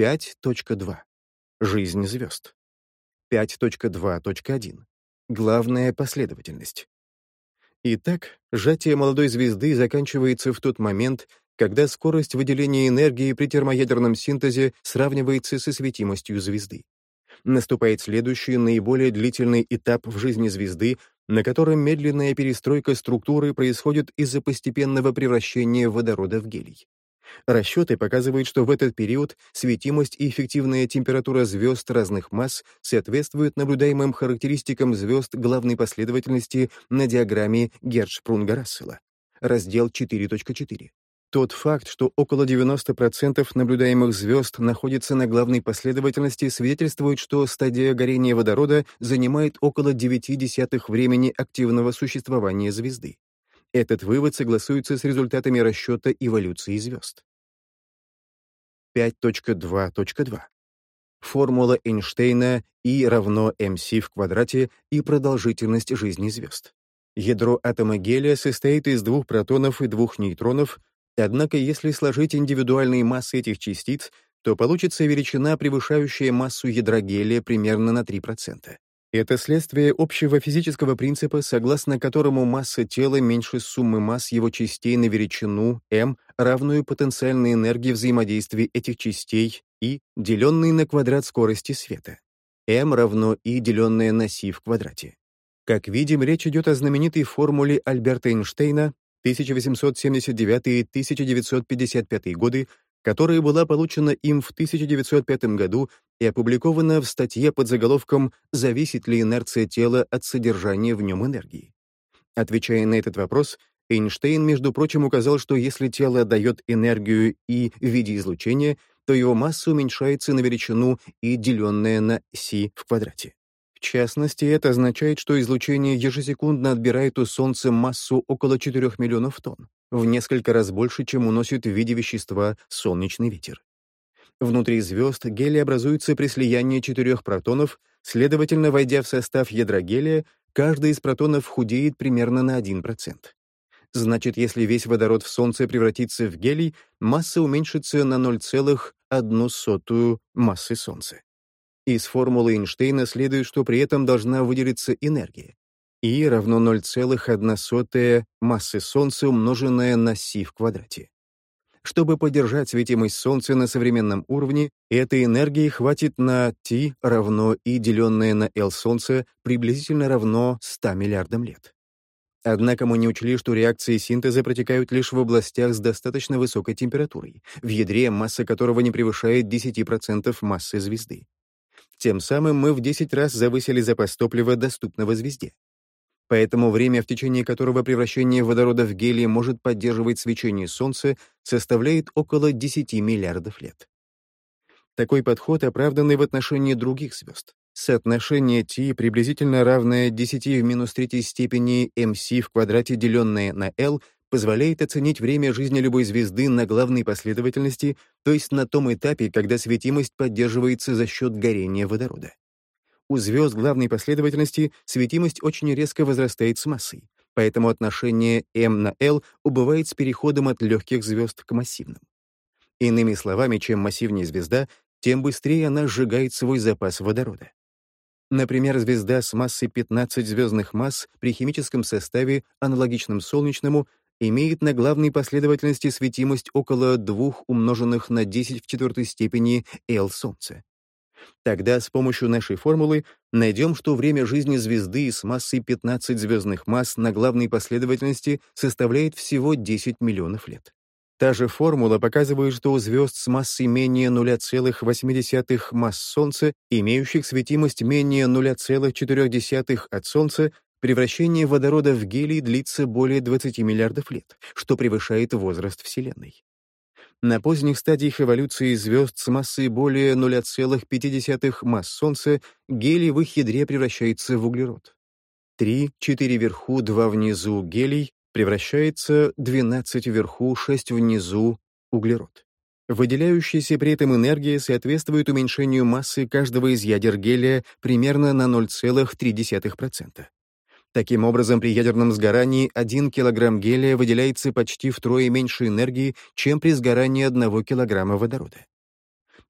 5.2. Жизнь звезд. 5.2.1. Главная последовательность. Итак, сжатие молодой звезды заканчивается в тот момент, когда скорость выделения энергии при термоядерном синтезе сравнивается со светимостью звезды. Наступает следующий, наиболее длительный этап в жизни звезды, на котором медленная перестройка структуры происходит из-за постепенного превращения водорода в гелий. Расчеты показывают, что в этот период светимость и эффективная температура звезд разных масс соответствуют наблюдаемым характеристикам звезд главной последовательности на диаграмме Гершпрунга-Рассела. Раздел 4.4. Тот факт, что около 90% наблюдаемых звезд находится на главной последовательности, свидетельствует, что стадия горения водорода занимает около 9 десятых времени активного существования звезды. Этот вывод согласуется с результатами расчета эволюции звезд. 5.2.2. Формула Эйнштейна E равно mc в квадрате и продолжительность жизни звезд. Ядро атома гелия состоит из двух протонов и двух нейтронов, Однако, если сложить индивидуальные массы этих частиц, то получится величина, превышающая массу ядра гелия примерно на 3%. Это следствие общего физического принципа, согласно которому масса тела меньше суммы масс его частей на величину m, равную потенциальной энергии взаимодействия этих частей и деленной на квадрат скорости света. m равно и деленное на c в квадрате. Как видим, речь идет о знаменитой формуле Альберта Эйнштейна, 1879-1955 годы, которая была получена им в 1905 году и опубликована в статье под заголовком «Зависит ли инерция тела от содержания в нем энергии?». Отвечая на этот вопрос, Эйнштейн, между прочим, указал, что если тело дает энергию и в виде излучения, то его масса уменьшается на величину и деленная на c в квадрате. В частности, это означает, что излучение ежесекундно отбирает у Солнца массу около 4 миллионов тонн, в несколько раз больше, чем уносит в виде вещества солнечный ветер. Внутри звезд гелий образуется при слиянии четырех протонов, следовательно, войдя в состав ядра гелия, каждый из протонов худеет примерно на 1%. Значит, если весь водород в Солнце превратится в гелий, масса уменьшится на 0,1 массы Солнца. Из формулы Эйнштейна следует, что при этом должна выделиться энергия. И равно 0,1 массы Солнца, умноженная на Си в квадрате. Чтобы поддержать светимость Солнца на современном уровне, этой энергии хватит на T равно И, деленное на L Солнца, приблизительно равно 100 миллиардам лет. Однако мы не учли, что реакции синтеза протекают лишь в областях с достаточно высокой температурой, в ядре, масса которого не превышает 10% массы звезды. Тем самым мы в 10 раз завысили запас топлива, доступного звезде. Поэтому время, в течение которого превращение водорода в гелий может поддерживать свечение Солнца, составляет около 10 миллиардов лет. Такой подход оправданный в отношении других звезд. Соотношение T, приблизительно равное 10 в минус третьей степени mc в квадрате, деленное на L, позволяет оценить время жизни любой звезды на главной последовательности, то есть на том этапе, когда светимость поддерживается за счет горения водорода. У звезд главной последовательности светимость очень резко возрастает с массой, поэтому отношение m на L убывает с переходом от легких звезд к массивным. Иными словами, чем массивнее звезда, тем быстрее она сжигает свой запас водорода. Например, звезда с массой 15 звездных масс при химическом составе, аналогичном солнечному, имеет на главной последовательности светимость около 2 умноженных на 10 в четвертой степени L Солнца. Тогда с помощью нашей формулы найдем, что время жизни звезды с массой 15 звездных масс на главной последовательности составляет всего 10 миллионов лет. Та же формула показывает, что у звезд с массой менее 0,8 масс Солнца, имеющих светимость менее 0,4 от Солнца, Превращение водорода в гелий длится более 20 миллиардов лет, что превышает возраст Вселенной. На поздних стадиях эволюции звезд с массой более 0,5 масс Солнца гелий в их ядре превращается в углерод. 3, 4 вверху, 2 внизу гелий превращается 12 вверху, 6 внизу углерод. Выделяющаяся при этом энергия соответствует уменьшению массы каждого из ядер гелия примерно на 0,3%. Таким образом, при ядерном сгорании 1 кг гелия выделяется почти втрое меньше энергии, чем при сгорании 1 кг водорода.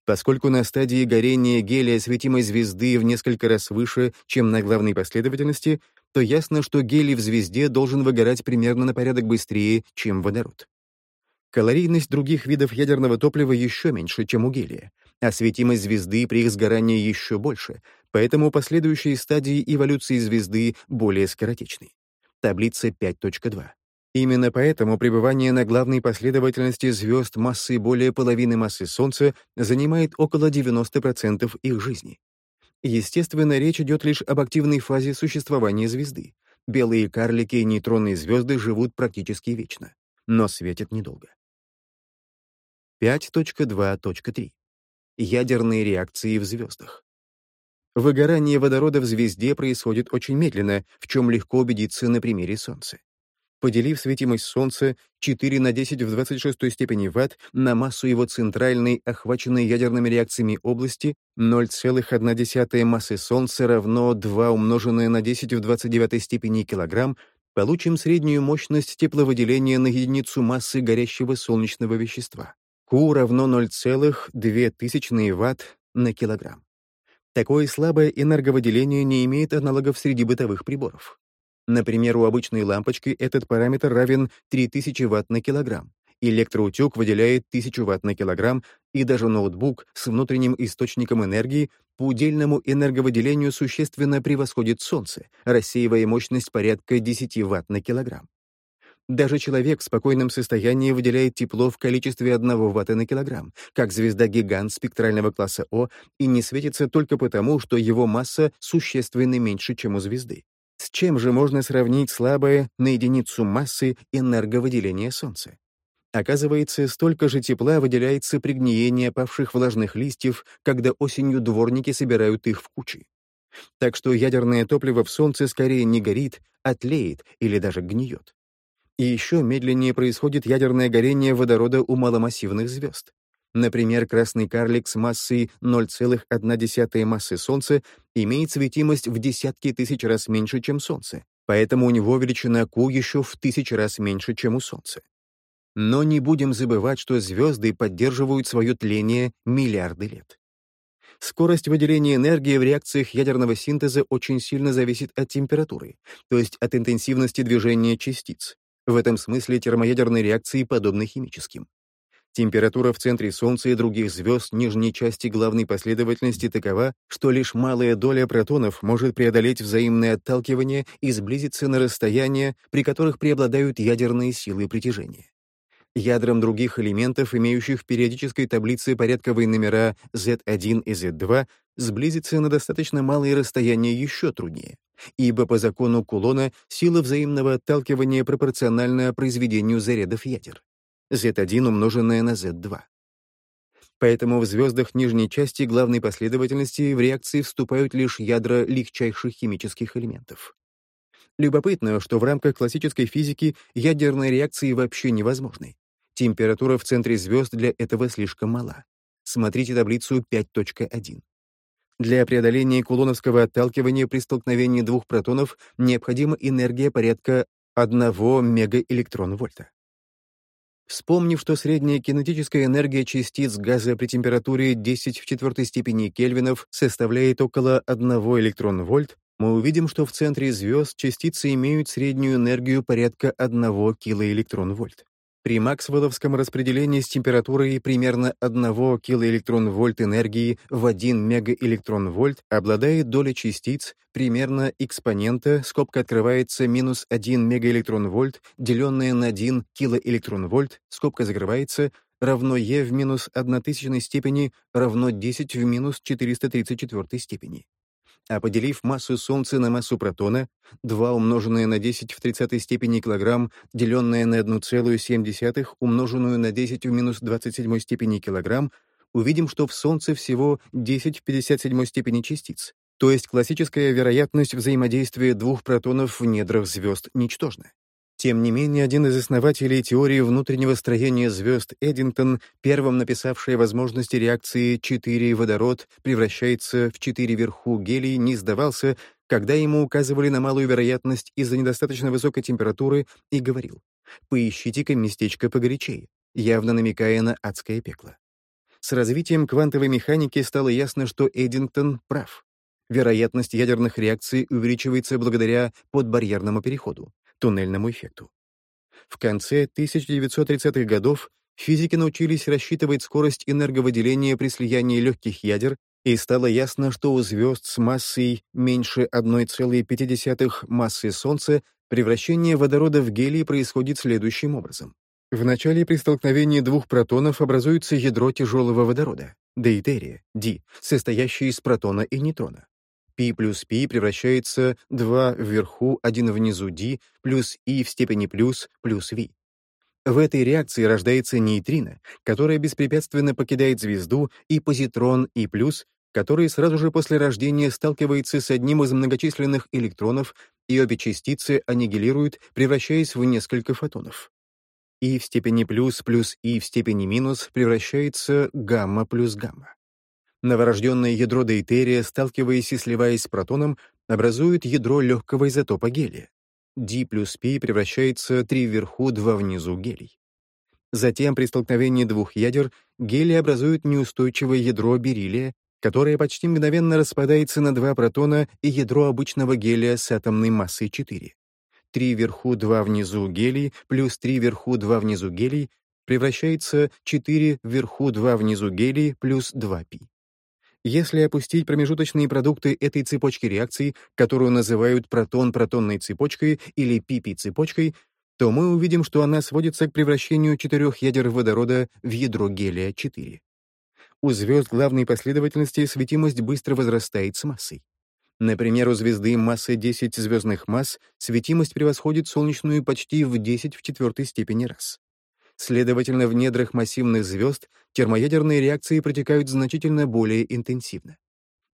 Поскольку на стадии горения гелия светимость звезды в несколько раз выше, чем на главной последовательности, то ясно, что гелий в звезде должен выгорать примерно на порядок быстрее, чем водород. Калорийность других видов ядерного топлива еще меньше, чем у гелия, а светимость звезды при их сгорании еще больше, поэтому последующие стадии эволюции звезды более скоротечны. Таблица 5.2. Именно поэтому пребывание на главной последовательности звезд массой более половины массы Солнца занимает около 90% их жизни. Естественно, речь идет лишь об активной фазе существования звезды. Белые карлики и нейтронные звезды живут практически вечно, но светят недолго. 5.2.3. Ядерные реакции в звездах. Выгорание водорода в звезде происходит очень медленно, в чем легко убедиться на примере Солнца поделив светимость Солнца 4 на 10 в 26 степени Ватт на массу его центральной, охваченной ядерными реакциями области, 0,1 массы Солнца равно 2 умноженное на 10 в 29 степени килограмм, получим среднюю мощность тепловыделения на единицу массы горящего солнечного вещества. Q равно 0,2 Ватт на килограмм. Такое слабое энерговыделение не имеет аналогов среди бытовых приборов. Например, у обычной лампочки этот параметр равен 3000 Вт на килограмм. Электроутюг выделяет 1000 Вт на килограмм, и даже ноутбук с внутренним источником энергии по удельному энерговыделению существенно превосходит Солнце, рассеивая мощность порядка 10 Вт на килограмм. Даже человек в спокойном состоянии выделяет тепло в количестве 1 Вт на килограмм, как звезда-гигант спектрального класса О, и не светится только потому, что его масса существенно меньше, чем у звезды. С чем же можно сравнить слабое на единицу массы энерговыделение Солнца? Оказывается, столько же тепла выделяется при гниении опавших влажных листьев, когда осенью дворники собирают их в кучи. Так что ядерное топливо в Солнце скорее не горит, а тлеет или даже гниет. И еще медленнее происходит ядерное горение водорода у маломассивных звезд. Например, красный карлик с массой 0,1 массы Солнца имеет светимость в десятки тысяч раз меньше, чем Солнце, поэтому у него величина Q еще в тысячи раз меньше, чем у Солнца. Но не будем забывать, что звезды поддерживают свое тление миллиарды лет. Скорость выделения энергии в реакциях ядерного синтеза очень сильно зависит от температуры, то есть от интенсивности движения частиц. В этом смысле термоядерные реакции подобны химическим. Температура в центре Солнца и других звезд нижней части главной последовательности такова, что лишь малая доля протонов может преодолеть взаимное отталкивание и сблизиться на расстояние, при которых преобладают ядерные силы притяжения. Ядрам других элементов, имеющих в периодической таблице порядковые номера Z1 и Z2, сблизиться на достаточно малые расстояния еще труднее, ибо по закону Кулона сила взаимного отталкивания пропорциональна произведению зарядов ядер. Z1 умноженное на Z2. Поэтому в звездах нижней части главной последовательности в реакции вступают лишь ядра легчайших химических элементов. Любопытно, что в рамках классической физики ядерные реакции вообще невозможны. Температура в центре звезд для этого слишком мала. Смотрите таблицу 5.1. Для преодоления кулоновского отталкивания при столкновении двух протонов необходима энергия порядка 1 мегаэлектрон-вольта. Вспомнив, что средняя кинетическая энергия частиц газа при температуре 10 в четвертой степени кельвинов составляет около 1 электрон-вольт, мы увидим, что в центре звезд частицы имеют среднюю энергию порядка 1 килоэлектрон-вольт. При максвелловском распределении с температурой примерно 1 килоэлектрон-вольт энергии в 1 мегаэлектрон-вольт обладает доля частиц примерно экспонента, скобка открывается, минус 1 мегаэлектрон-вольт, деленное на 1 килоэлектрон-вольт, скобка закрывается, равно e в минус 1 тысячной степени равно 10 в минус 434 степени а поделив массу Солнца на массу протона, 2 умноженное на 10 в 30 степени килограмм, деленное на 1,7 умноженную на 10 в минус 27 степени килограмм, увидим, что в Солнце всего 10 в 57 степени частиц, то есть классическая вероятность взаимодействия двух протонов в недрах звезд ничтожна. Тем не менее, один из основателей теории внутреннего строения звезд Эдинтон, первым написавший о возможности реакции 4 водород превращается в 4 вверху гелий, не сдавался, когда ему указывали на малую вероятность из-за недостаточно высокой температуры, и говорил «Поищите-ка местечко погорячее», явно намекая на адское пекло. С развитием квантовой механики стало ясно, что Эддингтон прав. Вероятность ядерных реакций увеличивается благодаря подбарьерному переходу, туннельному эффекту. В конце 1930-х годов физики научились рассчитывать скорость энерговыделения при слиянии легких ядер, и стало ясно, что у звезд с массой меньше 1,5 массы Солнца превращение водорода в гелий происходит следующим образом. В начале при столкновении двух протонов образуется ядро тяжелого водорода, дейтерия, D, состоящее из протона и нейтрона. P плюс P превращается 2 вверху, 1 внизу D, плюс I в степени плюс, плюс V. В этой реакции рождается нейтрино, которое беспрепятственно покидает звезду, и позитрон И+, который сразу же после рождения сталкивается с одним из многочисленных электронов, и обе частицы аннигилируют, превращаясь в несколько фотонов. И в степени плюс плюс И в степени минус превращается гамма плюс гамма. Новорожденное ядро дейтерия, сталкиваясь и сливаясь с протоном, образует ядро легкого изотопа гелия. D плюс P превращается 3 вверху, 2 внизу гелий. Затем при столкновении двух ядер гелий образует неустойчивое ядро бериллия, которое почти мгновенно распадается на два протона и ядро обычного гелия с атомной массой 4. 3 вверху, 2 внизу гелий плюс 3 вверху, 2 внизу гелий превращается 4 вверху, 2 внизу гелий плюс 2π. Если опустить промежуточные продукты этой цепочки реакций, которую называют протон-протонной цепочкой или пипи-цепочкой, то мы увидим, что она сводится к превращению четырех ядер водорода в ядро гелия-4. У звезд главной последовательности светимость быстро возрастает с массой. Например, у звезды массы 10 звездных масс светимость превосходит солнечную почти в 10 в четвертой степени раз. Следовательно, в недрах массивных звезд термоядерные реакции протекают значительно более интенсивно.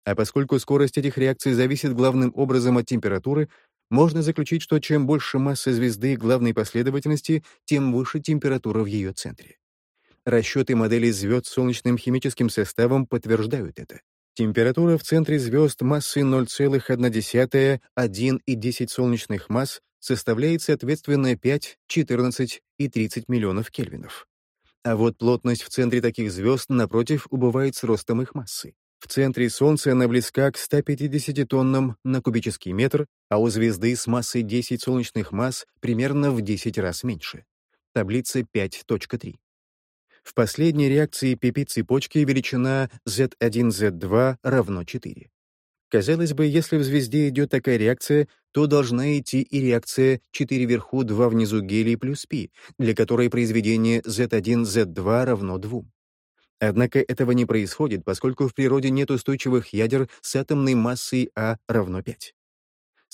А поскольку скорость этих реакций зависит главным образом от температуры, можно заключить, что чем больше масса звезды главной последовательности, тем выше температура в ее центре. Расчеты моделей звезд с солнечным химическим составом подтверждают это. Температура в центре звезд массой 0,1, 1 и 10 солнечных масс составляет соответственно 5, 14 и 30 миллионов кельвинов. А вот плотность в центре таких звезд, напротив, убывает с ростом их массы. В центре Солнца она близка к 150 тоннам на кубический метр, а у звезды с массой 10 солнечных масс примерно в 10 раз меньше. Таблица 5.3. В последней реакции пипи-цепочки величина Z1-Z2 равно 4. Казалось бы, если в звезде идет такая реакция, то должна идти и реакция 4 вверху, 2 внизу гелий плюс π, для которой произведение Z1, Z2 равно 2. Однако этого не происходит, поскольку в природе нет устойчивых ядер с атомной массой А равно 5.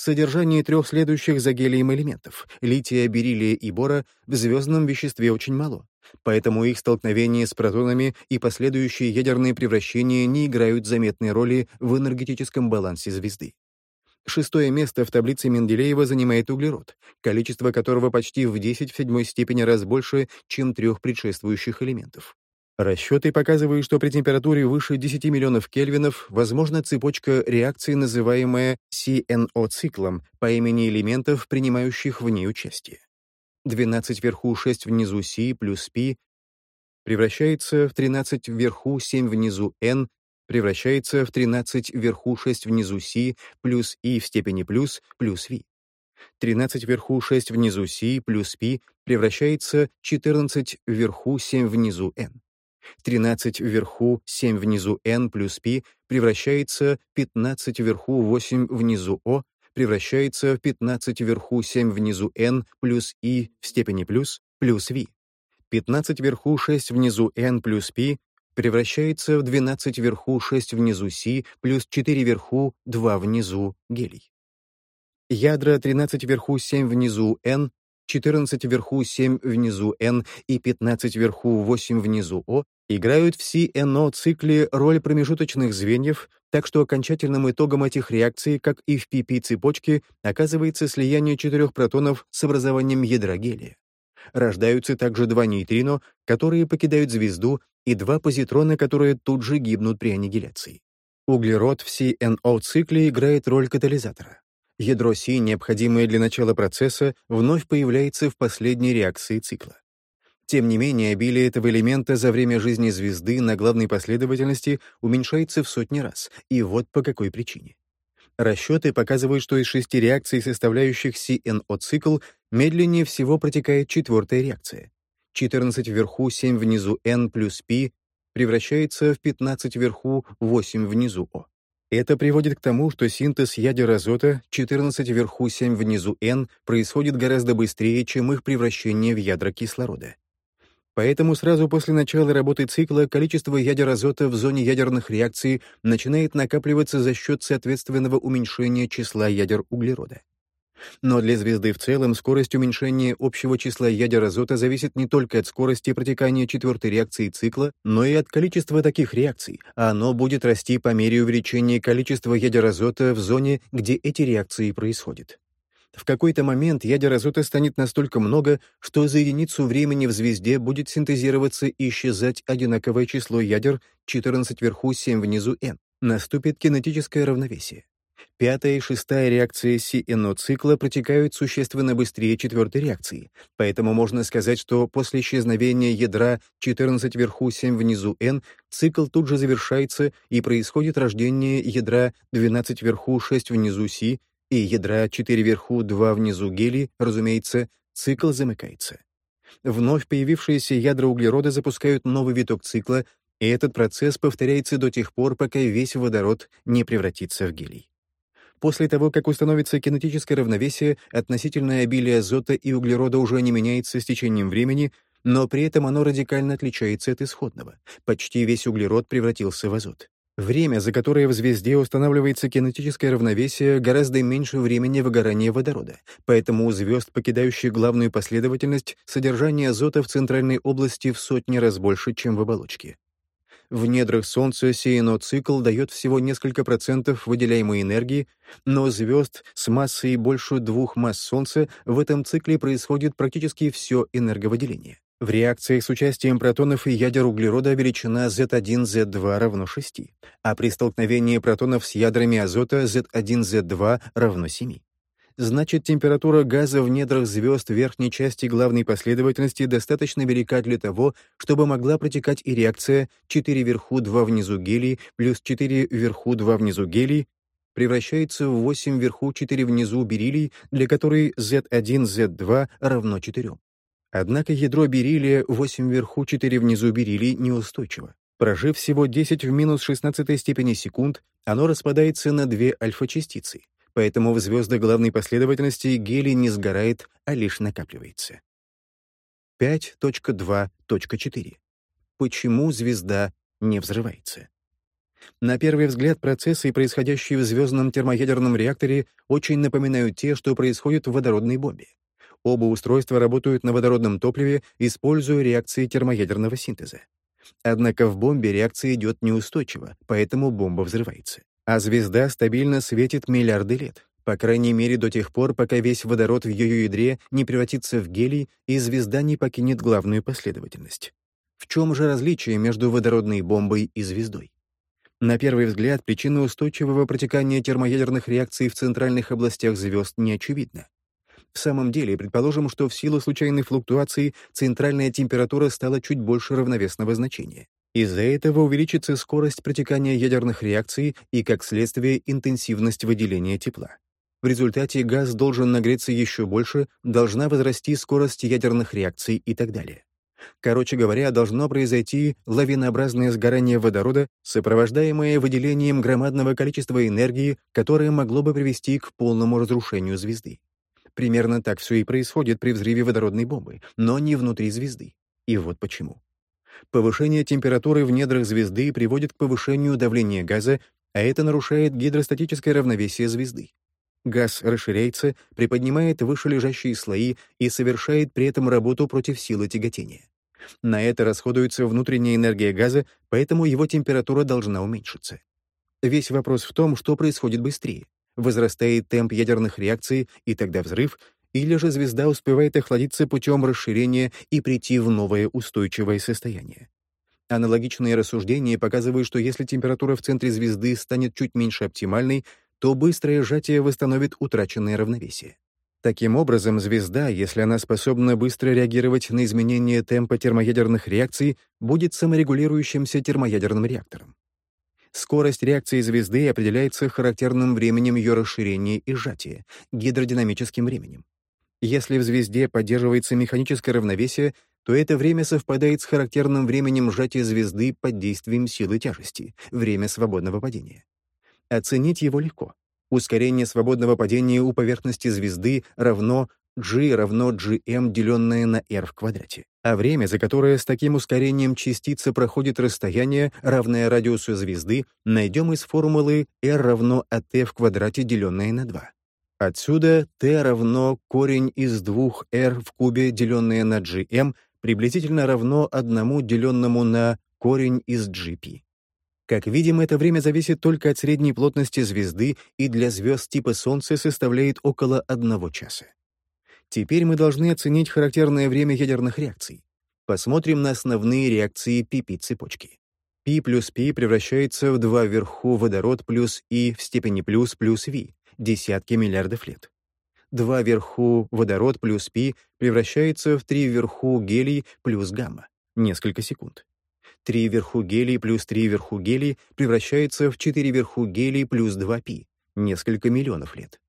Содержание трех следующих за гелием элементов — лития, бериллия и бора — в звездном веществе очень мало, поэтому их столкновение с протонами и последующие ядерные превращения не играют заметной роли в энергетическом балансе звезды. Шестое место в таблице Менделеева занимает углерод, количество которого почти в 10 в седьмой степени раз больше, чем трех предшествующих элементов. Расчеты показывают, что при температуре выше 10 миллионов кельвинов возможна цепочка реакций, называемая CNO-циклом по имени элементов, принимающих в ней участие. 12 вверху, 6 внизу C плюс P превращается в 13 вверху, 7 внизу N превращается в 13 вверху, 6 внизу C плюс I в степени плюс плюс V. 13 вверху, 6 внизу C плюс P превращается 14 вверху, 7 внизу N. 13 вверху, 7 внизу n плюс π превращается 15 вверху, 8 внизу o превращается в 15 вверху, 7 внизу n плюс i в степени плюс плюс v. 15 вверху, 6 внизу n плюс π превращается в 12 вверху, 6 внизу c плюс 4 вверху, 2 внизу гелий. Ядра 13 вверху, 7 внизу n 14 вверху, 7 внизу n и 15 вверху, 8 внизу o играют в CNO-цикле роль промежуточных звеньев, так что окончательным итогом этих реакций, как и в PP-цепочке, оказывается слияние четырех протонов с образованием ядра гелия. Рождаются также два нейтрино, которые покидают звезду, и два позитрона, которые тут же гибнут при аннигиляции. Углерод в CNO-цикле играет роль катализатора. Ядро Си, необходимое для начала процесса, вновь появляется в последней реакции цикла. Тем не менее, обилие этого элемента за время жизни звезды на главной последовательности уменьшается в сотни раз, и вот по какой причине. Расчеты показывают, что из шести реакций, составляющих CNO-цикл, медленнее всего протекает четвертая реакция. 14 вверху, 7 внизу N плюс P превращается в 15 вверху, 8 внизу O. Это приводит к тому, что синтез ядер азота 14 вверху, 7 внизу N происходит гораздо быстрее, чем их превращение в ядра кислорода. Поэтому сразу после начала работы цикла количество ядер азота в зоне ядерных реакций начинает накапливаться за счет соответственного уменьшения числа ядер углерода. Но для звезды в целом скорость уменьшения общего числа ядер азота зависит не только от скорости протекания четвертой реакции цикла, но и от количества таких реакций, а оно будет расти по мере увеличения количества ядер азота в зоне, где эти реакции происходят. В какой-то момент ядер азота станет настолько много, что за единицу времени в звезде будет синтезироваться и исчезать одинаковое число ядер 14 вверху, 7 внизу n. Наступит кинетическое равновесие. Пятая и шестая реакции CNO-цикла протекают существенно быстрее четвертой реакции, поэтому можно сказать, что после исчезновения ядра 14 вверху, 7 внизу n цикл тут же завершается и происходит рождение ядра 12 вверху, 6 внизу C и ядра 4 вверху, 2 внизу гелий, разумеется, цикл замыкается. Вновь появившиеся ядра углерода запускают новый виток цикла, и этот процесс повторяется до тех пор, пока весь водород не превратится в гелий. После того, как установится кинетическое равновесие, относительное обилие азота и углерода уже не меняется с течением времени, но при этом оно радикально отличается от исходного. Почти весь углерод превратился в азот. Время, за которое в звезде устанавливается кинетическое равновесие, гораздо меньше времени выгорания водорода, поэтому у звезд, покидающих главную последовательность, содержание азота в центральной области в сотни раз больше, чем в оболочке. В недрах Солнца CNO-цикл дает всего несколько процентов выделяемой энергии, но звезд с массой больше двух масс Солнца в этом цикле происходит практически все энерговыделение. В реакциях с участием протонов и ядер углерода величина Z1, Z2 равно 6, а при столкновении протонов с ядрами азота Z1, Z2 равно 7 значит температура газа в недрах звезд верхней части главной последовательности достаточно велика для того, чтобы могла протекать и реакция 4 вверху 2 внизу гелий плюс 4 вверху 2 внизу гелий превращается в 8 вверху 4 внизу бериллий, для которой Z1, Z2 равно 4. Однако ядро бериллия 8 вверху 4 внизу бериллий неустойчиво. Прожив всего 10 в минус 16 степени секунд, оно распадается на две альфа-частицы поэтому в звездах главной последовательности гелий не сгорает, а лишь накапливается. 5.2.4. Почему звезда не взрывается? На первый взгляд, процессы, происходящие в звездном термоядерном реакторе, очень напоминают те, что происходят в водородной бомбе. Оба устройства работают на водородном топливе, используя реакции термоядерного синтеза. Однако в бомбе реакция идет неустойчиво, поэтому бомба взрывается а звезда стабильно светит миллиарды лет, по крайней мере до тех пор, пока весь водород в ее ядре не превратится в гелий и звезда не покинет главную последовательность. В чем же различие между водородной бомбой и звездой? На первый взгляд, причина устойчивого протекания термоядерных реакций в центральных областях звезд не очевидна. В самом деле, предположим, что в силу случайной флуктуации центральная температура стала чуть больше равновесного значения. Из-за этого увеличится скорость протекания ядерных реакций и, как следствие, интенсивность выделения тепла. В результате газ должен нагреться еще больше, должна возрасти скорость ядерных реакций и так далее. Короче говоря, должно произойти лавинообразное сгорание водорода, сопровождаемое выделением громадного количества энергии, которое могло бы привести к полному разрушению звезды. Примерно так все и происходит при взрыве водородной бомбы, но не внутри звезды. И вот почему. Повышение температуры в недрах звезды приводит к повышению давления газа, а это нарушает гидростатическое равновесие звезды. Газ расширяется, приподнимает выше лежащие слои и совершает при этом работу против силы тяготения. На это расходуется внутренняя энергия газа, поэтому его температура должна уменьшиться. Весь вопрос в том, что происходит быстрее. Возрастает темп ядерных реакций, и тогда взрыв, или же звезда успевает охладиться путем расширения и прийти в новое устойчивое состояние. Аналогичные рассуждения показывают, что если температура в центре звезды станет чуть меньше оптимальной, то быстрое сжатие восстановит утраченное равновесие. Таким образом, звезда, если она способна быстро реагировать на изменения темпа термоядерных реакций, будет саморегулирующимся термоядерным реактором. Скорость реакции звезды определяется характерным временем ее расширения и сжатия, гидродинамическим временем. Если в звезде поддерживается механическое равновесие, то это время совпадает с характерным временем сжатия звезды под действием силы тяжести, время свободного падения. Оценить его легко. Ускорение свободного падения у поверхности звезды равно g равно gm, деленное на r в квадрате. А время, за которое с таким ускорением частица проходит расстояние, равное радиусу звезды, найдем из формулы r равно at в квадрате, деленное на 2. Отсюда t равно корень из двух r в кубе, деленное на gm, приблизительно равно одному деленному на корень из gp. Как видим, это время зависит только от средней плотности звезды и для звезд типа Солнца составляет около одного часа. Теперь мы должны оценить характерное время ядерных реакций. Посмотрим на основные реакции пи-пи-цепочки. Пи плюс пи превращается в 2 вверху водород плюс И в степени плюс плюс Ви, десятки миллиардов лет. 2 вверху водород плюс пи превращается в 3 вверху гелий плюс гамма, несколько секунд. 3 вверху гелий плюс 3 вверху гелий превращается в 4 вверху гелий плюс 2 пи, несколько миллионов лет.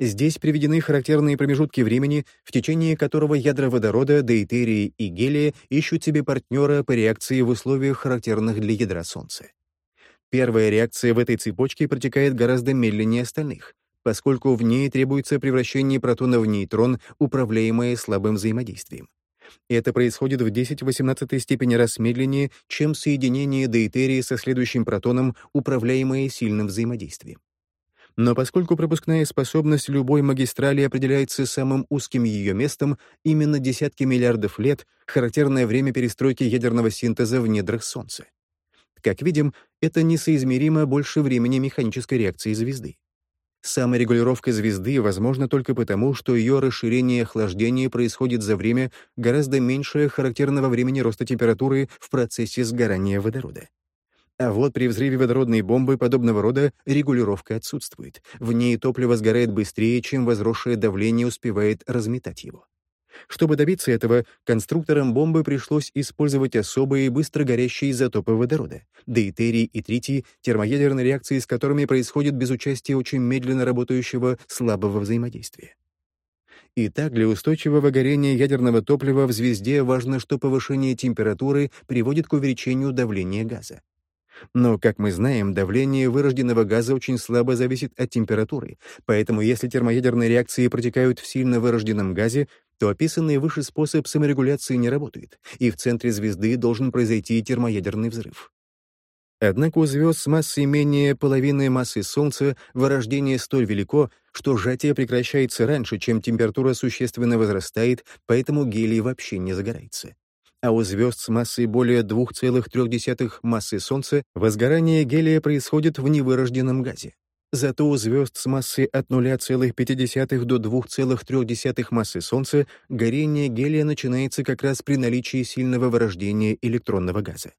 Здесь приведены характерные промежутки времени, в течение которого ядра водорода, дейтерия и гелия ищут себе партнера по реакции в условиях, характерных для ядра Солнца. Первая реакция в этой цепочке протекает гораздо медленнее остальных, поскольку в ней требуется превращение протона в нейтрон, управляемое слабым взаимодействием. Это происходит в 10-18 степени раз медленнее, чем соединение дейтерии со следующим протоном, управляемое сильным взаимодействием. Но поскольку пропускная способность любой магистрали определяется самым узким ее местом, именно десятки миллиардов лет — характерное время перестройки ядерного синтеза в недрах Солнца. Как видим, это несоизмеримо больше времени механической реакции звезды. Саморегулировка звезды возможна только потому, что ее расширение и охлаждение происходит за время гораздо меньшее характерного времени роста температуры в процессе сгорания водорода. А вот при взрыве водородной бомбы подобного рода регулировка отсутствует. В ней топливо сгорает быстрее, чем возросшее давление успевает разметать его. Чтобы добиться этого, конструкторам бомбы пришлось использовать особые быстро горящие изотопы водорода — дейтерий и тритий, термоядерные реакции с которыми происходят без участия очень медленно работающего слабого взаимодействия. Итак, для устойчивого горения ядерного топлива в звезде важно, что повышение температуры приводит к увеличению давления газа. Но, как мы знаем, давление вырожденного газа очень слабо зависит от температуры, поэтому если термоядерные реакции протекают в сильно вырожденном газе, то описанный выше способ саморегуляции не работает, и в центре звезды должен произойти термоядерный взрыв. Однако у звезд с массой менее половины массы Солнца вырождение столь велико, что сжатие прекращается раньше, чем температура существенно возрастает, поэтому гелий вообще не загорается а у звезд с массой более 2,3 массы Солнца возгорание гелия происходит в невырожденном газе. Зато у звезд с массой от 0,5 до 2,3 массы Солнца горение гелия начинается как раз при наличии сильного вырождения электронного газа.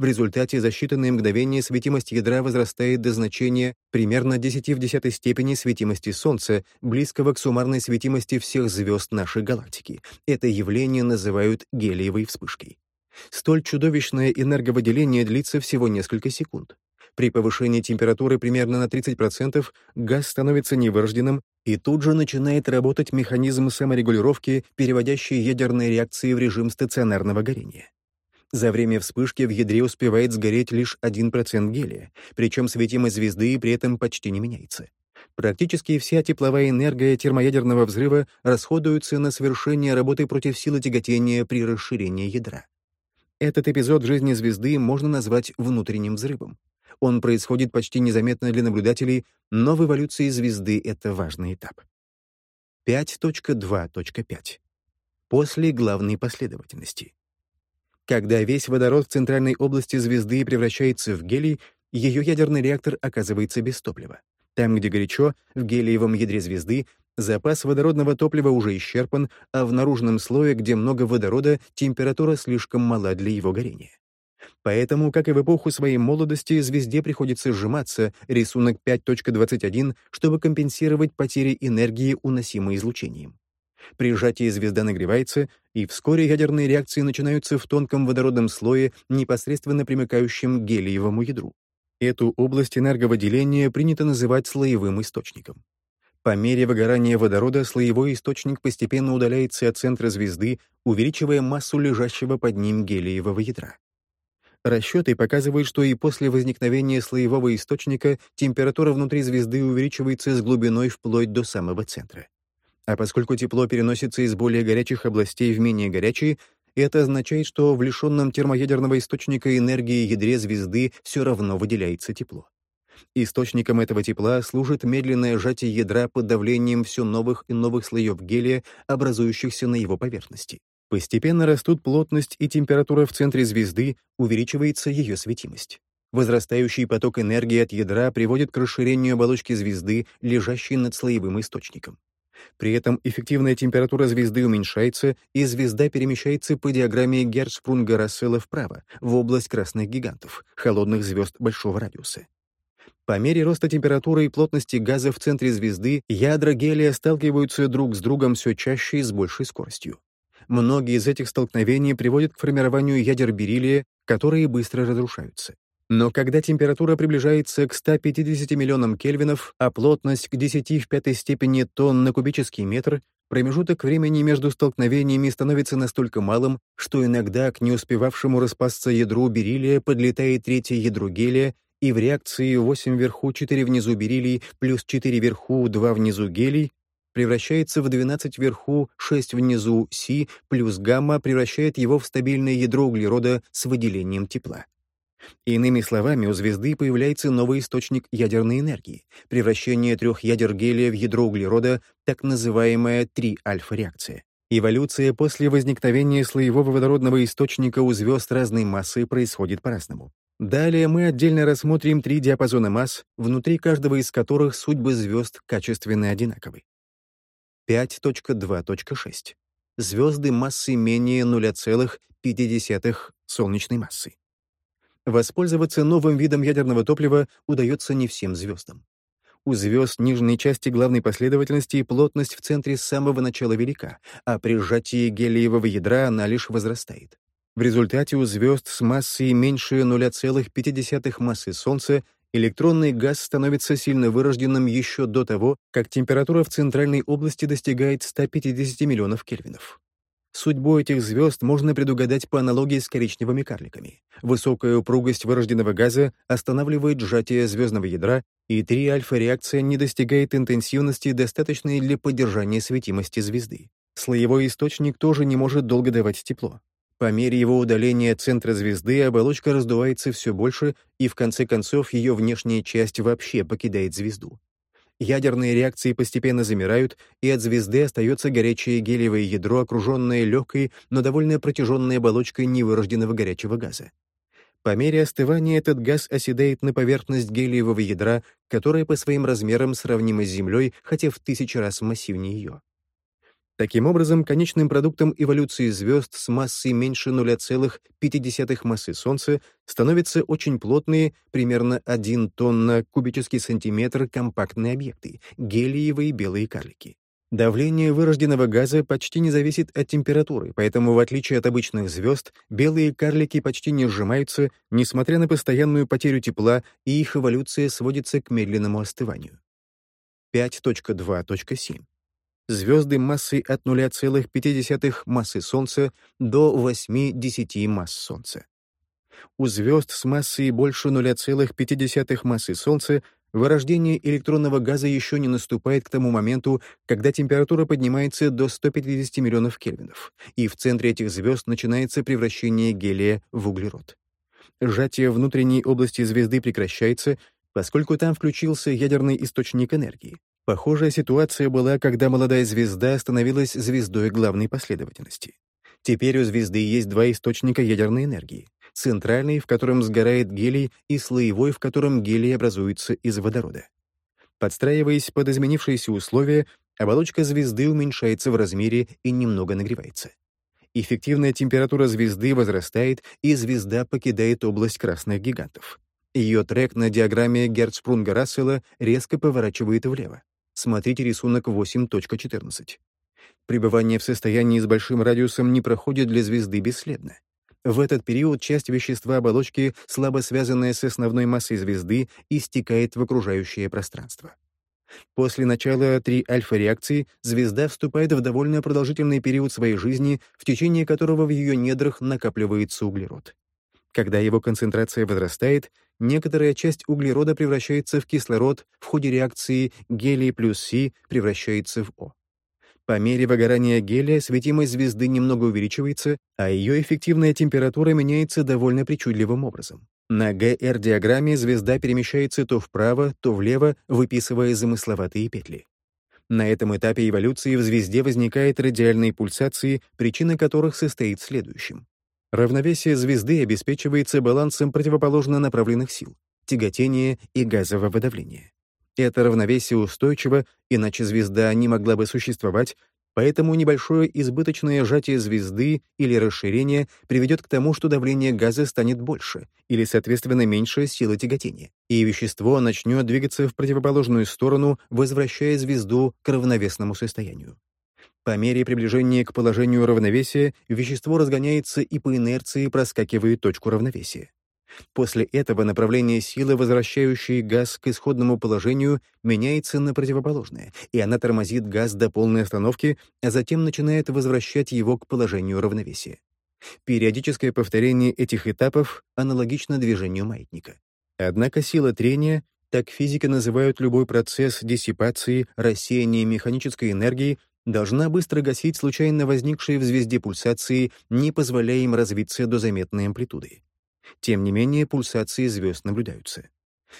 В результате за считанные мгновения светимость ядра возрастает до значения примерно 10 в десятой степени светимости Солнца, близкого к суммарной светимости всех звезд нашей галактики. Это явление называют гелиевой вспышкой. Столь чудовищное энерговыделение длится всего несколько секунд. При повышении температуры примерно на 30% газ становится невырожденным, и тут же начинает работать механизм саморегулировки, переводящий ядерные реакции в режим стационарного горения. За время вспышки в ядре успевает сгореть лишь 1% гелия, причем светимость звезды при этом почти не меняется. Практически вся тепловая энергия термоядерного взрыва расходуется на совершение работы против силы тяготения при расширении ядра. Этот эпизод жизни звезды можно назвать внутренним взрывом. Он происходит почти незаметно для наблюдателей, но в эволюции звезды это важный этап. 5.2.5. После главной последовательности. Когда весь водород в центральной области звезды превращается в гелий, ее ядерный реактор оказывается без топлива. Там, где горячо, в гелиевом ядре звезды, запас водородного топлива уже исчерпан, а в наружном слое, где много водорода, температура слишком мала для его горения. Поэтому, как и в эпоху своей молодости, звезде приходится сжиматься, рисунок 5.21, чтобы компенсировать потери энергии, уносимой излучением. При сжатии звезда нагревается, и вскоре ядерные реакции начинаются в тонком водородном слое, непосредственно примыкающем к гелиевому ядру. Эту область энерговыделения принято называть слоевым источником. По мере выгорания водорода слоевой источник постепенно удаляется от центра звезды, увеличивая массу лежащего под ним гелиевого ядра. Расчеты показывают, что и после возникновения слоевого источника температура внутри звезды увеличивается с глубиной вплоть до самого центра. А поскольку тепло переносится из более горячих областей в менее горячие, это означает, что в лишенном термоядерного источника энергии ядре звезды все равно выделяется тепло. Источником этого тепла служит медленное сжатие ядра под давлением все новых и новых слоев гелия, образующихся на его поверхности. Постепенно растут плотность и температура в центре звезды, увеличивается ее светимость. Возрастающий поток энергии от ядра приводит к расширению оболочки звезды, лежащей над слоевым источником. При этом эффективная температура звезды уменьшается, и звезда перемещается по диаграмме Герцпрунга-Рассела вправо, в область красных гигантов, холодных звезд большого радиуса. По мере роста температуры и плотности газа в центре звезды ядра гелия сталкиваются друг с другом все чаще и с большей скоростью. Многие из этих столкновений приводят к формированию ядер бериллия, которые быстро разрушаются. Но когда температура приближается к 150 миллионам кельвинов, а плотность к 10 в пятой степени тонн на кубический метр, промежуток времени между столкновениями становится настолько малым, что иногда к неуспевавшему распасться ядру бериллия подлетает третье ядро гелия и в реакции 8 вверху, 4 внизу бериллий плюс 4 вверху, 2 внизу гелий превращается в 12 вверху, 6 внизу Си плюс гамма превращает его в стабильное ядро углерода с выделением тепла. Иными словами, у звезды появляется новый источник ядерной энергии — превращение трех ядер гелия в ядро углерода, так называемая 3-альфа-реакция. Эволюция после возникновения слоевого водородного источника у звезд разной массы происходит по-разному. Далее мы отдельно рассмотрим три диапазона масс, внутри каждого из которых судьбы звезд качественно одинаковы. 5.2.6. Звезды массы менее 0,5 солнечной массы. Воспользоваться новым видом ядерного топлива удается не всем звездам. У звезд нижней части главной последовательности плотность в центре с самого начала велика, а при сжатии гелиевого ядра она лишь возрастает. В результате у звезд с массой меньше 0,5 массы Солнца электронный газ становится сильно вырожденным еще до того, как температура в центральной области достигает 150 миллионов кельвинов. Судьбу этих звезд можно предугадать по аналогии с коричневыми карликами. Высокая упругость вырожденного газа останавливает сжатие звездного ядра, и 3-альфа-реакция не достигает интенсивности, достаточной для поддержания светимости звезды. Слоевой источник тоже не может долго давать тепло. По мере его удаления от центра звезды оболочка раздувается все больше, и в конце концов ее внешняя часть вообще покидает звезду. Ядерные реакции постепенно замирают, и от звезды остается горячее гелиевое ядро, окруженное легкой, но довольно протяженной оболочкой невырожденного горячего газа. По мере остывания этот газ оседает на поверхность гелиевого ядра, которое по своим размерам сравнимо с Землей, хотя в тысячи раз массивнее ее. Таким образом, конечным продуктом эволюции звезд с массой меньше 0,5 массы Солнца становятся очень плотные, примерно 1 тонна кубический сантиметр компактные объекты — гелиевые белые карлики. Давление вырожденного газа почти не зависит от температуры, поэтому, в отличие от обычных звезд, белые карлики почти не сжимаются, несмотря на постоянную потерю тепла, и их эволюция сводится к медленному остыванию. 5.2.7 звезды массой от 0,5 массы Солнца до 8-10 масс Солнца. У звезд с массой больше 0,5 массы Солнца вырождение электронного газа еще не наступает к тому моменту, когда температура поднимается до 150 миллионов кельвинов, и в центре этих звезд начинается превращение гелия в углерод. Сжатие внутренней области звезды прекращается, поскольку там включился ядерный источник энергии. Похожая ситуация была, когда молодая звезда становилась звездой главной последовательности. Теперь у звезды есть два источника ядерной энергии. Центральный, в котором сгорает гелий, и слоевой, в котором гелий образуется из водорода. Подстраиваясь под изменившиеся условия, оболочка звезды уменьшается в размере и немного нагревается. эффективная температура звезды возрастает, и звезда покидает область красных гигантов. Ее трек на диаграмме Герцпрунга-Рассела резко поворачивает влево. Смотрите рисунок 8.14. Пребывание в состоянии с большим радиусом не проходит для звезды бесследно. В этот период часть вещества оболочки, слабо связанная с основной массой звезды, истекает в окружающее пространство. После начала 3-альфа-реакции звезда вступает в довольно продолжительный период своей жизни, в течение которого в ее недрах накапливается углерод. Когда его концентрация возрастает, некоторая часть углерода превращается в кислород в ходе реакции гелий плюс Си превращается в О. По мере выгорания гелия светимость звезды немного увеличивается, а ее эффективная температура меняется довольно причудливым образом. На ГР-диаграмме звезда перемещается то вправо, то влево, выписывая замысловатые петли. На этом этапе эволюции в звезде возникают радиальные пульсации, причина которых состоит в следующем. Равновесие звезды обеспечивается балансом противоположно направленных сил — тяготения и газового давления. Это равновесие устойчиво, иначе звезда не могла бы существовать, поэтому небольшое избыточное сжатие звезды или расширение приведет к тому, что давление газа станет больше, или, соответственно, меньшая сила тяготения, и вещество начнет двигаться в противоположную сторону, возвращая звезду к равновесному состоянию. По мере приближения к положению равновесия вещество разгоняется и по инерции проскакивает точку равновесия. После этого направление силы, возвращающей газ к исходному положению, меняется на противоположное, и она тормозит газ до полной остановки, а затем начинает возвращать его к положению равновесия. Периодическое повторение этих этапов аналогично движению маятника. Однако сила трения, так физики называют любой процесс диссипации, рассеяния механической энергии, должна быстро гасить случайно возникшие в звезде пульсации, не позволяя им развиться до заметной амплитуды. Тем не менее, пульсации звезд наблюдаются.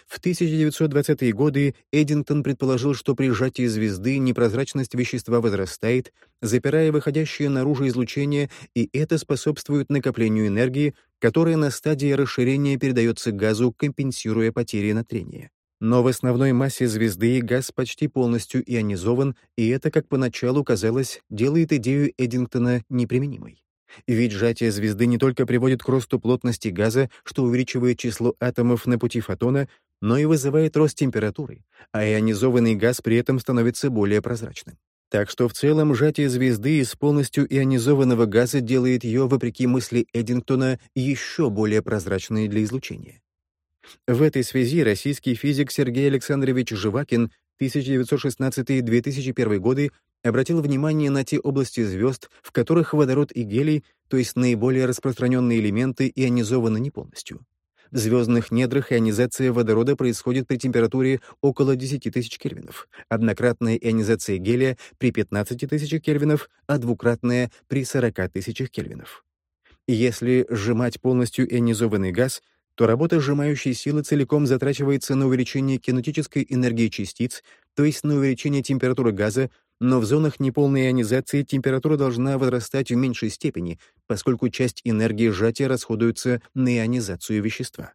В 1920-е годы Эддингтон предположил, что при сжатии звезды непрозрачность вещества возрастает, запирая выходящее наружу излучение, и это способствует накоплению энергии, которая на стадии расширения передается газу, компенсируя потери на трение. Но в основной массе звезды газ почти полностью ионизован, и это, как поначалу казалось, делает идею Эддингтона неприменимой. Ведь сжатие звезды не только приводит к росту плотности газа, что увеличивает число атомов на пути фотона, но и вызывает рост температуры, а ионизованный газ при этом становится более прозрачным. Так что в целом сжатие звезды из полностью ионизованного газа делает ее, вопреки мысли Эддингтона, еще более прозрачной для излучения. В этой связи российский физик Сергей Александрович Живакин 1916-2001 годы обратил внимание на те области звезд, в которых водород и гелий, то есть наиболее распространенные элементы, ионизованы не полностью. В звездных недрах ионизация водорода происходит при температуре около 10 тысяч кельвинов, однократная ионизация гелия при 15 тысячах кельвинов, а двукратная при 40 тысячах кельвинов. Если сжимать полностью ионизованный газ, то работа сжимающей силы целиком затрачивается на увеличение кинетической энергии частиц, то есть на увеличение температуры газа, но в зонах неполной ионизации температура должна возрастать в меньшей степени, поскольку часть энергии сжатия расходуется на ионизацию вещества.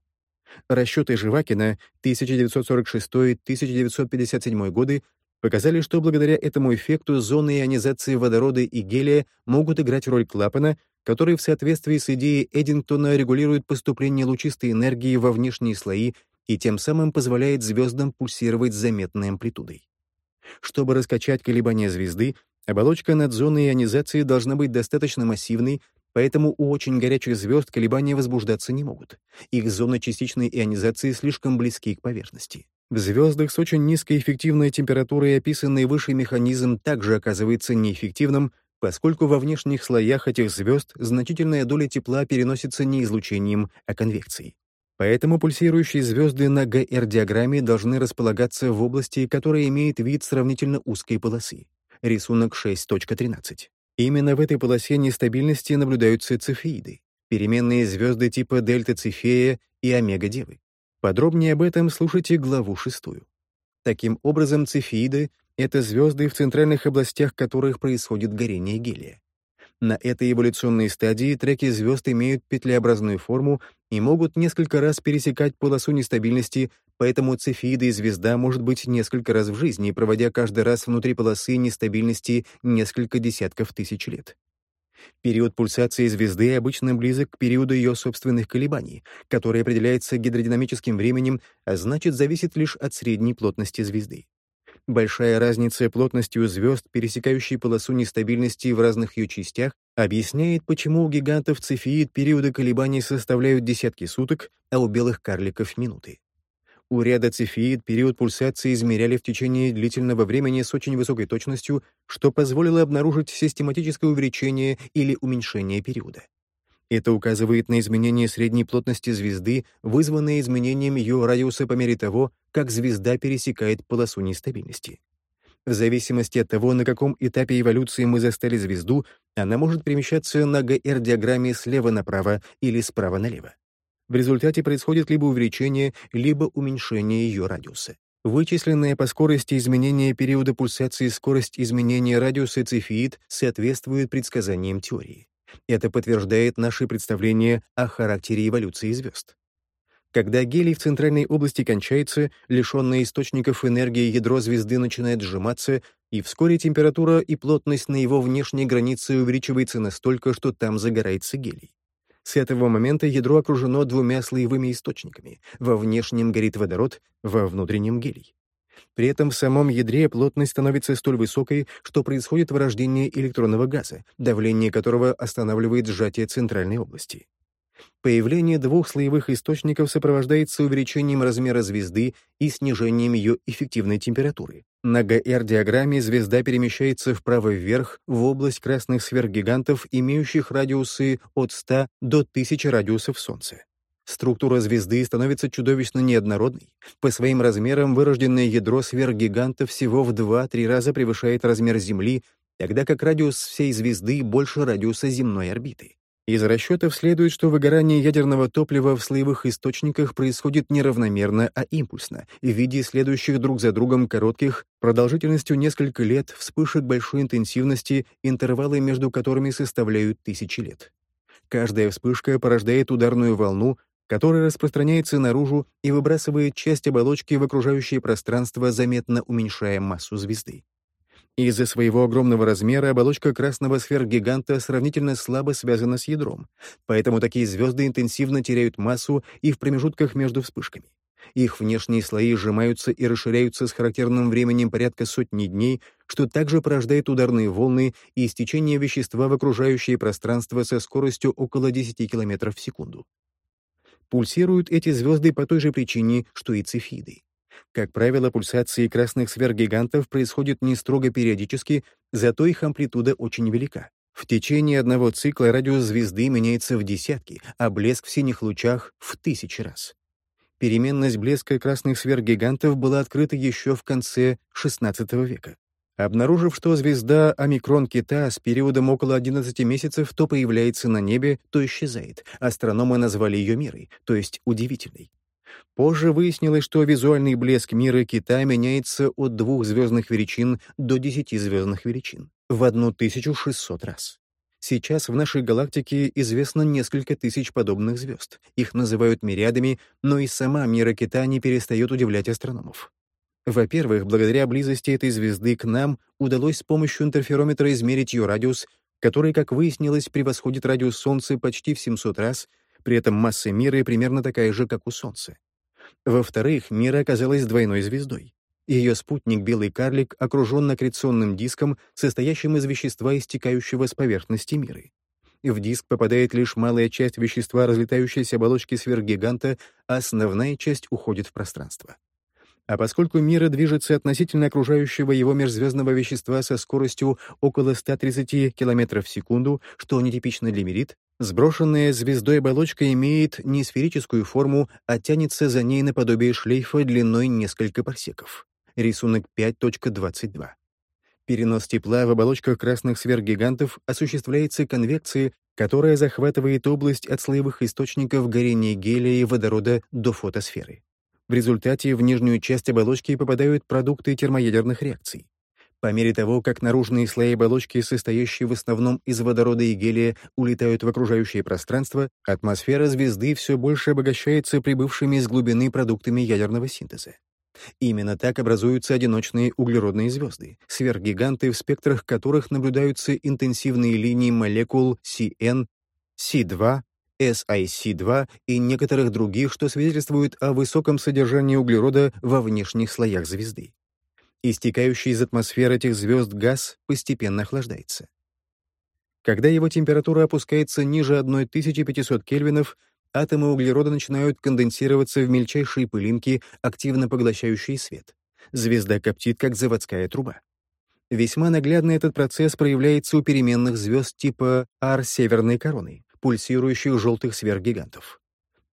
Расчеты Живакина 1946-1957 годы показали, что благодаря этому эффекту зоны ионизации водорода и гелия могут играть роль клапана, который в соответствии с идеей Эддингтона регулирует поступление лучистой энергии во внешние слои и тем самым позволяет звездам пульсировать с заметной амплитудой. Чтобы раскачать колебания звезды, оболочка над зоной ионизации должна быть достаточно массивной, поэтому у очень горячих звезд колебания возбуждаться не могут. Их зоны частичной ионизации слишком близки к поверхности. В звездах с очень низкой эффективной температурой описанный выше механизм также оказывается неэффективным, поскольку во внешних слоях этих звезд значительная доля тепла переносится не излучением, а конвекцией. Поэтому пульсирующие звезды на ГР-диаграмме должны располагаться в области, которая имеет вид сравнительно узкой полосы. Рисунок 6.13. Именно в этой полосе нестабильности наблюдаются цефеиды, переменные звезды типа дельта Цефея и омега-девы. Подробнее об этом слушайте главу шестую. Таким образом, цефеиды — это звезды, в центральных областях которых происходит горение гелия. На этой эволюционной стадии треки звезд имеют петлеобразную форму и могут несколько раз пересекать полосу нестабильности, поэтому цефеиды и звезда может быть несколько раз в жизни, проводя каждый раз внутри полосы нестабильности несколько десятков тысяч лет. Период пульсации звезды обычно близок к периоду ее собственных колебаний, который определяется гидродинамическим временем, а значит зависит лишь от средней плотности звезды. Большая разница плотностью звезд, пересекающей полосу нестабильности в разных ее частях, объясняет, почему у гигантов цефеид периоды колебаний составляют десятки суток, а у белых карликов — минуты. У ряда цефеид период пульсации измеряли в течение длительного времени с очень высокой точностью, что позволило обнаружить систематическое увеличение или уменьшение периода. Это указывает на изменение средней плотности звезды, вызванное изменением ее радиуса по мере того, как звезда пересекает полосу нестабильности. В зависимости от того, на каком этапе эволюции мы застали звезду, она может перемещаться на ГР-диаграмме слева направо или справа налево. В результате происходит либо увеличение, либо уменьшение ее радиуса. Вычисленная по скорости изменения периода пульсации скорость изменения радиуса цефеид соответствует предсказаниям теории. Это подтверждает наши представления о характере эволюции звезд. Когда гелий в центральной области кончается, лишенное источников энергии ядро звезды начинает сжиматься, и вскоре температура и плотность на его внешней границе увеличивается настолько, что там загорается гелий. С этого момента ядро окружено двумя слоевыми источниками. Во внешнем горит водород, во внутреннем — гелий. При этом в самом ядре плотность становится столь высокой, что происходит вырождение электронного газа, давление которого останавливает сжатие центральной области. Появление двух слоевых источников сопровождается увеличением размера звезды и снижением ее эффективной температуры. На ГР-диаграмме звезда перемещается вправо-вверх в область красных сверхгигантов, имеющих радиусы от 100 до 1000 радиусов Солнца. Структура звезды становится чудовищно неоднородной. По своим размерам вырожденное ядро сверхгиганта всего в 2-3 раза превышает размер Земли, тогда как радиус всей звезды больше радиуса земной орбиты. Из расчетов следует, что выгорание ядерного топлива в слоевых источниках происходит неравномерно, а импульсно, в виде следующих друг за другом коротких, продолжительностью несколько лет, вспышек большой интенсивности, интервалы между которыми составляют тысячи лет. Каждая вспышка порождает ударную волну, которая распространяется наружу и выбрасывает часть оболочки в окружающее пространство, заметно уменьшая массу звезды. Из-за своего огромного размера оболочка красного сверхгиганта сравнительно слабо связана с ядром, поэтому такие звезды интенсивно теряют массу и в промежутках между вспышками. Их внешние слои сжимаются и расширяются с характерным временем порядка сотни дней, что также порождает ударные волны и истечение вещества в окружающее пространство со скоростью около 10 км в секунду. Пульсируют эти звезды по той же причине, что и цефиды. Как правило, пульсации красных сверхгигантов происходят не строго периодически, зато их амплитуда очень велика. В течение одного цикла радиус звезды меняется в десятки, а блеск в синих лучах — в тысячи раз. Переменность блеска красных сверхгигантов была открыта еще в конце XVI века. Обнаружив, что звезда омикрон Кита с периодом около 11 месяцев то появляется на небе, то исчезает, астрономы назвали ее мирой, то есть удивительной. Позже выяснилось, что визуальный блеск мира Кита меняется от двух звездных величин до десяти звездных величин в 1600 раз. Сейчас в нашей галактике известно несколько тысяч подобных звезд. Их называют мириадами, но и сама мира Кита не перестает удивлять астрономов. Во-первых, благодаря близости этой звезды к нам удалось с помощью интерферометра измерить ее радиус, который, как выяснилось, превосходит радиус Солнца почти в 700 раз, при этом масса мира примерно такая же, как у Солнца. Во-вторых, Мира оказалась двойной звездой. Ее спутник Белый карлик окружен аккреционным диском, состоящим из вещества, истекающего с поверхности Миры. В диск попадает лишь малая часть вещества разлетающейся оболочки сверхгиганта, а основная часть уходит в пространство. А поскольку Мира движется относительно окружающего его межзвездного вещества со скоростью около 130 км в секунду, что нетипично для Мерит, сброшенная звездой оболочка имеет не сферическую форму, а тянется за ней наподобие шлейфа длиной несколько парсеков. Рисунок 5.22. Перенос тепла в оболочках красных сверхгигантов осуществляется конвекцией, которая захватывает область от слоевых источников горения гелия и водорода до фотосферы. В результате в нижнюю часть оболочки попадают продукты термоядерных реакций. По мере того, как наружные слои оболочки, состоящие в основном из водорода и гелия, улетают в окружающее пространство, атмосфера звезды все больше обогащается прибывшими из глубины продуктами ядерного синтеза. Именно так образуются одиночные углеродные звезды, сверхгиганты, в спектрах которых наблюдаются интенсивные линии молекул CN, C2, SiC2 и некоторых других, что свидетельствует о высоком содержании углерода во внешних слоях звезды. Истекающий из атмосферы этих звезд газ постепенно охлаждается. Когда его температура опускается ниже 1500 кельвинов, атомы углерода начинают конденсироваться в мельчайшие пылинки, активно поглощающие свет. Звезда коптит, как заводская труба. Весьма наглядно этот процесс проявляется у переменных звезд типа R северной короны, пульсирующих желтых сверхгигантов.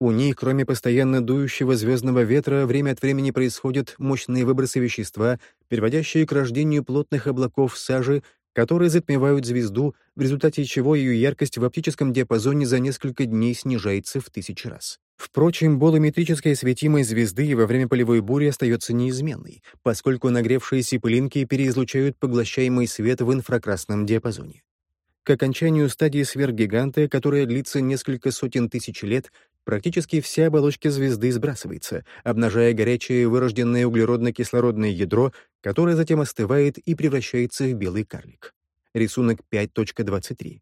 У них, кроме постоянно дующего звездного ветра, время от времени происходят мощные выбросы вещества, приводящие к рождению плотных облаков сажи, которые затмевают звезду, в результате чего ее яркость в оптическом диапазоне за несколько дней снижается в тысячи раз. Впрочем, болометрическая светимость звезды во время полевой бури остается неизменной, поскольку нагревшиеся пылинки переизлучают поглощаемый свет в инфракрасном диапазоне. К окончанию стадии сверхгиганта, которая длится несколько сотен тысяч лет, практически вся оболочка звезды сбрасывается, обнажая горячее вырожденное углеродно-кислородное ядро, которое затем остывает и превращается в белый карлик. Рисунок 5.23.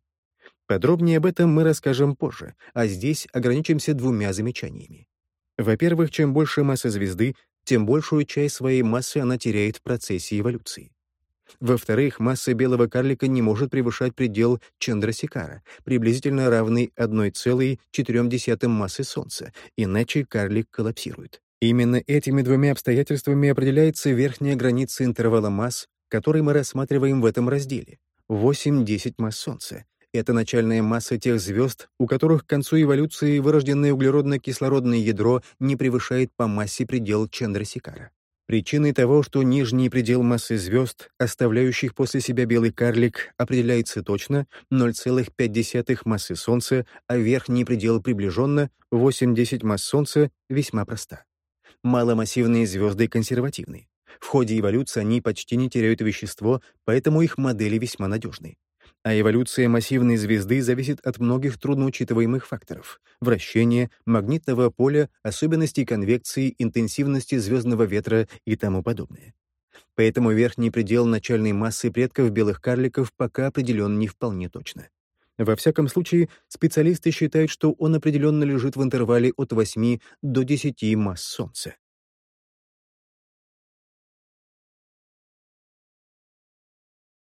Подробнее об этом мы расскажем позже, а здесь ограничимся двумя замечаниями. Во-первых, чем больше масса звезды, тем большую часть своей массы она теряет в процессе эволюции. Во-вторых, масса белого карлика не может превышать предел Чандрасикара, приблизительно равный 1,4 массы Солнца, иначе карлик коллапсирует. Именно этими двумя обстоятельствами определяется верхняя граница интервала масс, который мы рассматриваем в этом разделе — 8-10 масс Солнца. Это начальная масса тех звезд, у которых к концу эволюции вырожденное углеродно-кислородное ядро не превышает по массе предел Чандрасикара. Причиной того, что нижний предел массы звезд, оставляющих после себя белый карлик, определяется точно 0,5 массы Солнца, а верхний предел приближенно 8-10 масс Солнца, весьма проста. Маломассивные звезды консервативны. В ходе эволюции они почти не теряют вещество, поэтому их модели весьма надежны а эволюция массивной звезды зависит от многих трудноучитываемых факторов — вращения, магнитного поля, особенностей конвекции, интенсивности звездного ветра и тому подобное. Поэтому верхний предел начальной массы предков белых карликов пока определен не вполне точно. Во всяком случае, специалисты считают, что он определенно лежит в интервале от 8 до 10 масс Солнца.